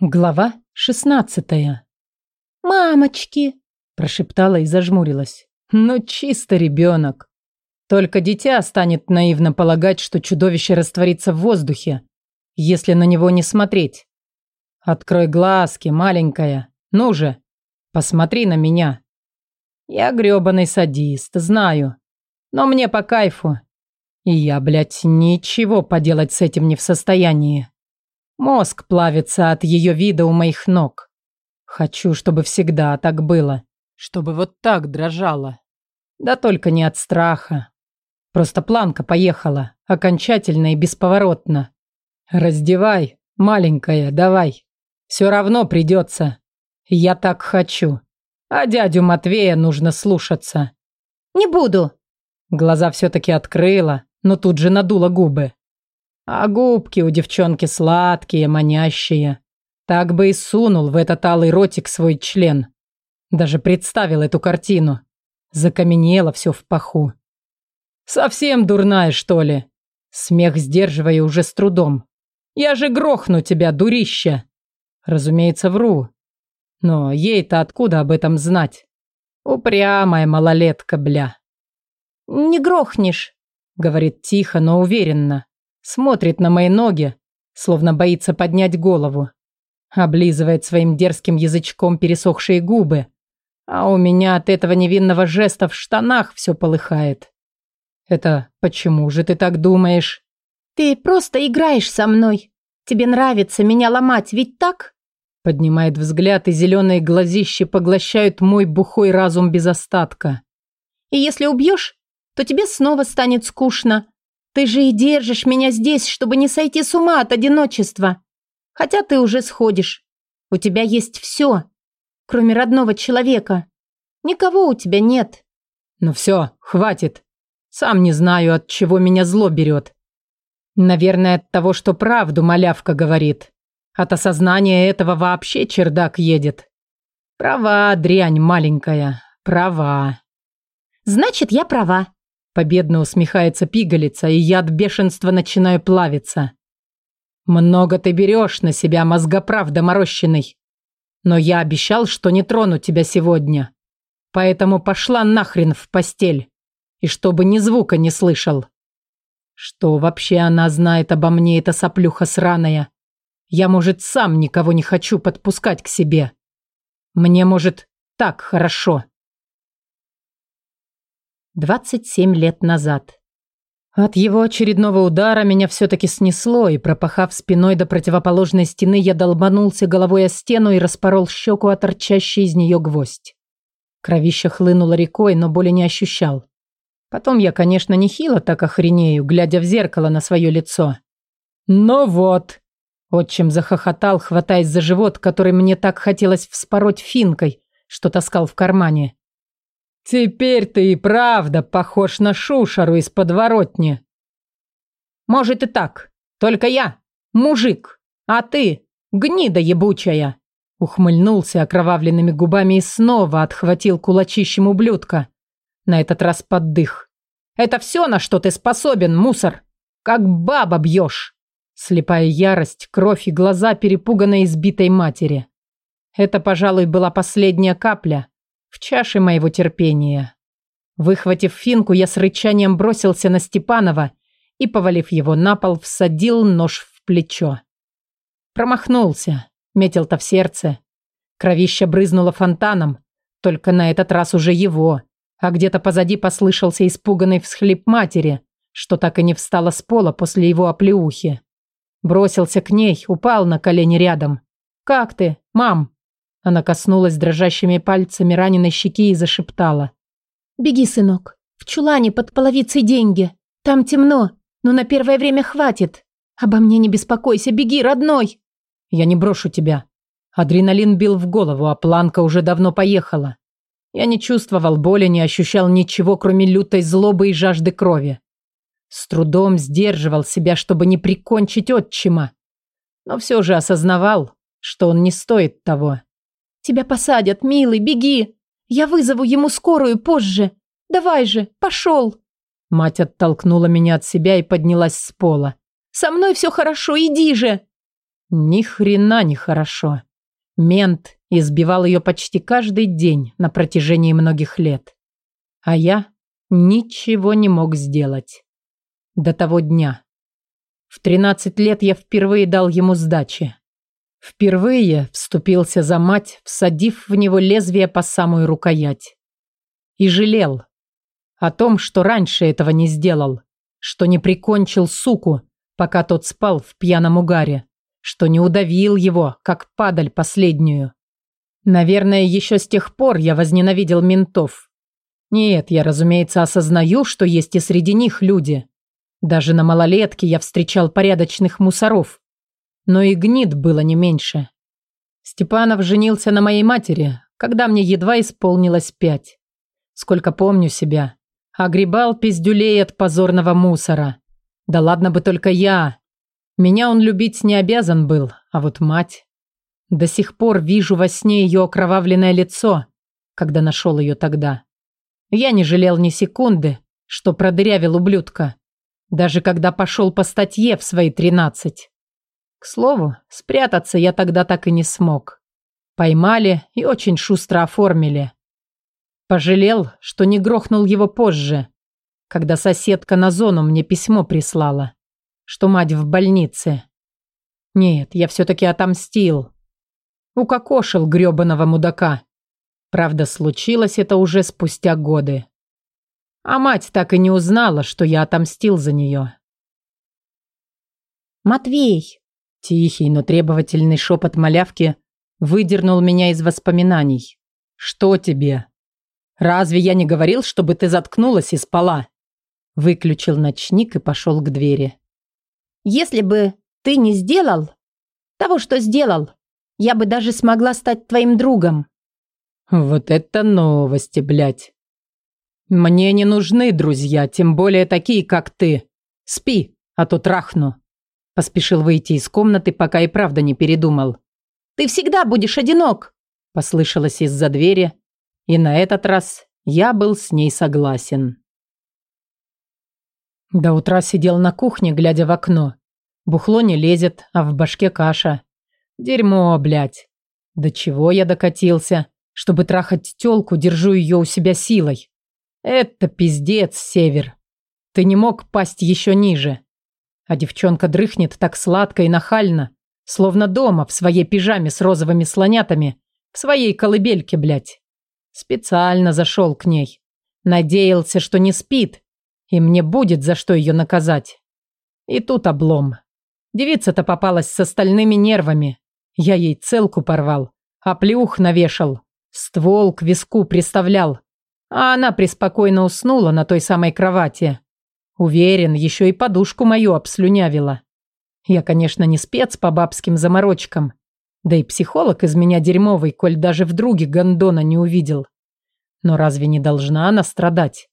Глава шестнадцатая. «Мамочки!» – прошептала и зажмурилась. «Ну, чисто ребенок. Только дитя станет наивно полагать, что чудовище растворится в воздухе, если на него не смотреть. Открой глазки, маленькая. Ну же, посмотри на меня. Я грёбаный садист, знаю. Но мне по кайфу. И я, блядь, ничего поделать с этим не в состоянии. Мозг плавится от ее вида у моих ног. Хочу, чтобы всегда так было. Чтобы вот так дрожало. Да только не от страха. Просто планка поехала. Окончательно и бесповоротно. Раздевай, маленькая, давай. Все равно придется. Я так хочу. А дядю Матвея нужно слушаться. «Не буду!» Глаза все-таки открыла, но тут же надула губы. А губки у девчонки сладкие, манящие. Так бы и сунул в этот алый ротик свой член. Даже представил эту картину. Закаменело все в паху. «Совсем дурная, что ли?» Смех сдерживая уже с трудом. «Я же грохну тебя, дурища!» Разумеется, вру. Но ей-то откуда об этом знать? Упрямая малолетка, бля. «Не грохнешь», — говорит тихо, но уверенно. Смотрит на мои ноги, словно боится поднять голову. Облизывает своим дерзким язычком пересохшие губы. А у меня от этого невинного жеста в штанах все полыхает. Это почему же ты так думаешь? Ты просто играешь со мной. Тебе нравится меня ломать, ведь так? Поднимает взгляд, и зеленые глазищи поглощают мой бухой разум без остатка. И если убьешь, то тебе снова станет скучно, ты же и держишь меня здесь, чтобы не сойти с ума от одиночества. Хотя ты уже сходишь. У тебя есть все, кроме родного человека. Никого у тебя нет. Ну все, хватит. Сам не знаю, от чего меня зло берет. Наверное, от того, что правду малявка говорит. От осознания этого вообще чердак едет. Права, дрянь маленькая, права. Значит, я права. Победно усмехается пигалица, и я от бешенства начинаю плавиться. Много ты берешь на себя, мозгоправ доморощенный. Но я обещал, что не трону тебя сегодня. Поэтому пошла нахрен в постель. И чтобы ни звука не слышал. Что вообще она знает обо мне, эта соплюха сраная? Я, может, сам никого не хочу подпускать к себе. Мне, может, так хорошо. 27 лет назад. От его очередного удара меня все-таки снесло, и, пропахав спиной до противоположной стены, я долбанулся головой о стену и распорол щеку от торчащий из нее гвоздь. Кровища хлынула рекой, но боли не ощущал. Потом я, конечно, нехило так охренею, глядя в зеркало на свое лицо. «Ну вот!» Отчим захохотал, хватаясь за живот, который мне так хотелось вспороть финкой, что таскал в кармане. «Теперь ты и правда похож на шушару из подворотни». «Может и так. Только я мужик, а ты гнида ебучая». Ухмыльнулся окровавленными губами и снова отхватил кулачищем ублюдка. На этот раз под дых. «Это все, на что ты способен, мусор? Как баба бьешь!» Слепая ярость, кровь и глаза перепуганной избитой матери. Это, пожалуй, была последняя капля, в чаше моего терпения. Выхватив финку, я с рычанием бросился на Степанова и, повалив его на пол, всадил нож в плечо. Промахнулся, метил-то в сердце. Кровища брызнуло фонтаном, только на этот раз уже его, а где-то позади послышался испуганный всхлип матери, что так и не встала с пола после его оплеухи. Бросился к ней, упал на колени рядом. «Как ты, мам?» Она коснулась дрожащими пальцами раненой щеки и зашептала. «Беги, сынок. В чулане под половицей деньги. Там темно, но на первое время хватит. Обо мне не беспокойся, беги, родной!» «Я не брошу тебя». Адреналин бил в голову, а планка уже давно поехала. Я не чувствовал боли, не ощущал ничего, кроме лютой злобы и жажды крови. С трудом сдерживал себя, чтобы не прикончить отчима. Но все же осознавал, что он не стоит того. «Тебя посадят, милый, беги! Я вызову ему скорую позже! Давай же, пошел!» Мать оттолкнула меня от себя и поднялась с пола. «Со мной все хорошо, иди же!» Ни хрена не хорошо. Мент избивал ее почти каждый день на протяжении многих лет. А я ничего не мог сделать. До того дня. В 13 лет я впервые дал ему сдачи. Впервые вступился за мать, всадив в него лезвие по самую рукоять. И жалел о том, что раньше этого не сделал, что не прикончил суку, пока тот спал в пьяном угаре, что не удавил его, как падаль последнюю. Наверное, еще с тех пор я возненавидел ментов. Нет, я, разумеется, осознаю, что есть и среди них люди. Даже на малолетке я встречал порядочных мусоров, но и гнид было не меньше. Степанов женился на моей матери, когда мне едва исполнилось пять. Сколько помню себя. Огребал пиздюлей от позорного мусора. Да ладно бы только я. Меня он любить не обязан был, а вот мать. До сих пор вижу во сне ее окровавленное лицо, когда нашел ее тогда. Я не жалел ни секунды, что продырявил ублюдка. Даже когда пошел по статье в свои тринадцать. К слову, спрятаться я тогда так и не смог. Поймали и очень шустро оформили. Пожалел, что не грохнул его позже, когда соседка на зону мне письмо прислала, что мать в больнице. Нет, я все-таки отомстил. Укокошил гребаного мудака. Правда, случилось это уже спустя годы. А мать так и не узнала, что я отомстил за нее. «Матвей!» Тихий, но требовательный шепот малявки выдернул меня из воспоминаний. «Что тебе? Разве я не говорил, чтобы ты заткнулась и спала?» Выключил ночник и пошел к двери. «Если бы ты не сделал того, что сделал, я бы даже смогла стать твоим другом». «Вот это новости, блядь!» «Мне не нужны друзья, тем более такие, как ты. Спи, а то трахну». Поспешил выйти из комнаты, пока и правда не передумал. «Ты всегда будешь одинок!» Послышалось из-за двери, и на этот раз я был с ней согласен. До утра сидел на кухне, глядя в окно. Бухло не лезет, а в башке каша. Дерьмо, блядь. До чего я докатился? Чтобы трахать тёлку, держу её у себя силой. Это пиздец, Север. Ты не мог пасть ещё ниже. А девчонка дрыхнет так сладко и нахально, словно дома, в своей пижаме с розовыми слонятами, в своей колыбельке, блядь. Специально зашел к ней. Надеялся, что не спит, и мне будет за что ее наказать. И тут облом. Девица-то попалась с остальными нервами. Я ей целку порвал, а плюх навешал, ствол к виску приставлял. А она преспокойно уснула на той самой кровати. Уверен, еще и подушку мою обслюнявила. Я, конечно, не спец по бабским заморочкам. Да и психолог из меня дерьмовый, коль даже в друге гондона не увидел. Но разве не должна она страдать?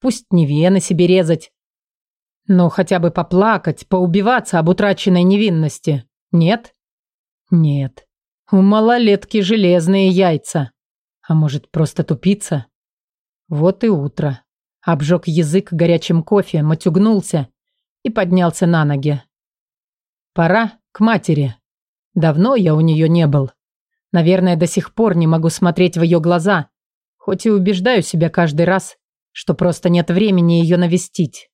Пусть не вены себе резать. Но хотя бы поплакать, поубиваться об утраченной невинности. Нет? Нет. У малолетки железные яйца. А может, просто тупица? Вот и утро. Обжег язык горячим кофе, матюгнулся и поднялся на ноги. Пора к матери. Давно я у нее не был. Наверное, до сих пор не могу смотреть в ее глаза, хоть и убеждаю себя каждый раз, что просто нет времени ее навестить.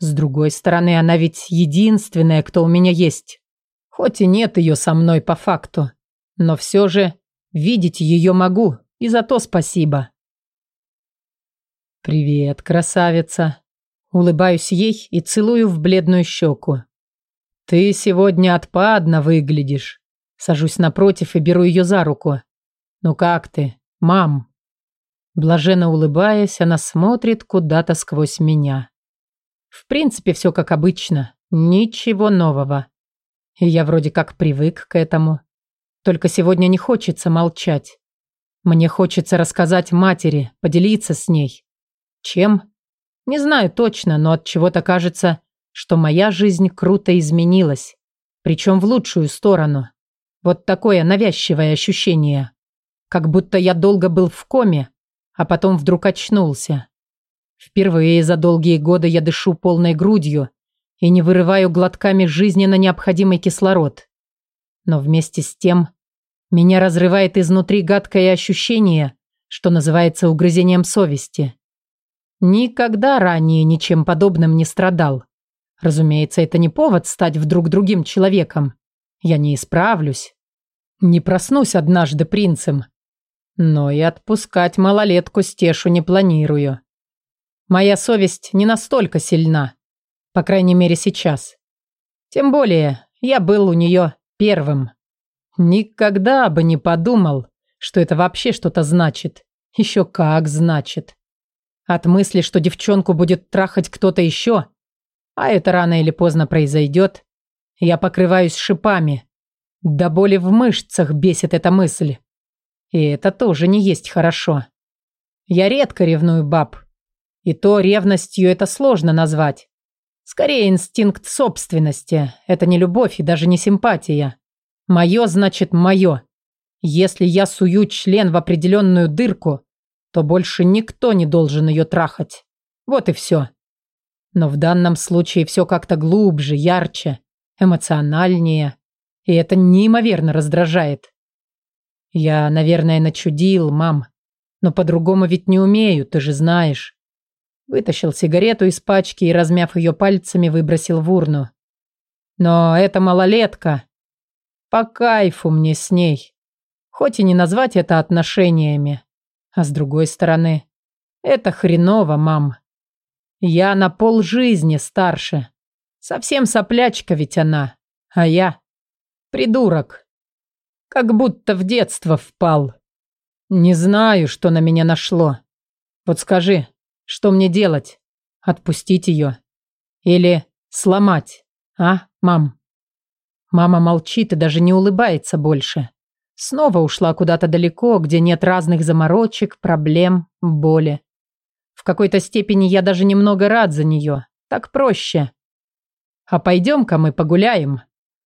С другой стороны, она ведь единственная, кто у меня есть. Хоть и нет ее со мной по факту, но все же видеть ее могу, и за то спасибо. «Привет, красавица!» Улыбаюсь ей и целую в бледную щеку. «Ты сегодня отпадно выглядишь». Сажусь напротив и беру ее за руку. «Ну как ты, мам?» Блаженно улыбаясь, она смотрит куда-то сквозь меня. В принципе, все как обычно. Ничего нового. И я вроде как привык к этому. Только сегодня не хочется молчать. Мне хочется рассказать матери, поделиться с ней. Чем? Не знаю точно, но от чего-то кажется, что моя жизнь круто изменилась, причем в лучшую сторону. Вот такое навязчивое ощущение, как будто я долго был в коме, а потом вдруг очнулся. Впервые за долгие годы я дышу полной грудью и не вырываю глотками жизненно необходимый кислород. Но вместе с тем меня разрывает изнутри гадкое ощущение, что называется угрызением совести. Никогда ранее ничем подобным не страдал. Разумеется, это не повод стать вдруг другим человеком. Я не исправлюсь. Не проснусь однажды принцем. Но и отпускать малолетку Стешу не планирую. Моя совесть не настолько сильна. По крайней мере, сейчас. Тем более, я был у нее первым. Никогда бы не подумал, что это вообще что-то значит. Еще как значит. От мысли, что девчонку будет трахать кто-то еще, а это рано или поздно произойдет, я покрываюсь шипами. До боли в мышцах бесит эта мысль. И это тоже не есть хорошо. Я редко ревную баб. И то ревностью это сложно назвать. Скорее инстинкт собственности. Это не любовь и даже не симпатия. Мое значит мое. Если я сую член в определенную дырку, то больше никто не должен ее трахать. Вот и все. Но в данном случае все как-то глубже, ярче, эмоциональнее. И это неимоверно раздражает. Я, наверное, начудил, мам. Но по-другому ведь не умею, ты же знаешь. Вытащил сигарету из пачки и, размяв ее пальцами, выбросил в урну. Но это малолетка. По кайфу мне с ней. Хоть и не назвать это отношениями. А с другой стороны, это хреново, мам. Я на пол жизни старше. Совсем соплячка ведь она. А я придурок. Как будто в детство впал. Не знаю, что на меня нашло. Вот скажи, что мне делать? Отпустить ее? Или сломать? А, мам? Мама молчит и даже не улыбается больше. Снова ушла куда-то далеко, где нет разных заморочек, проблем, боли. В какой-то степени я даже немного рад за нее. Так проще. А пойдем-ка мы погуляем.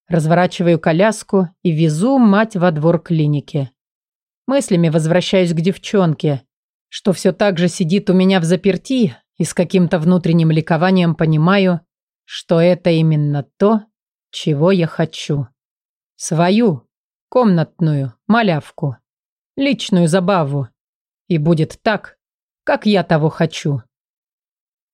Разворачиваю коляску и везу мать во двор клиники. Мыслями возвращаюсь к девчонке, что все так же сидит у меня в заперти и с каким-то внутренним ликованием понимаю, что это именно то, чего я хочу. Свою, комнатную малявку, личную забаву. И будет так, как я того хочу.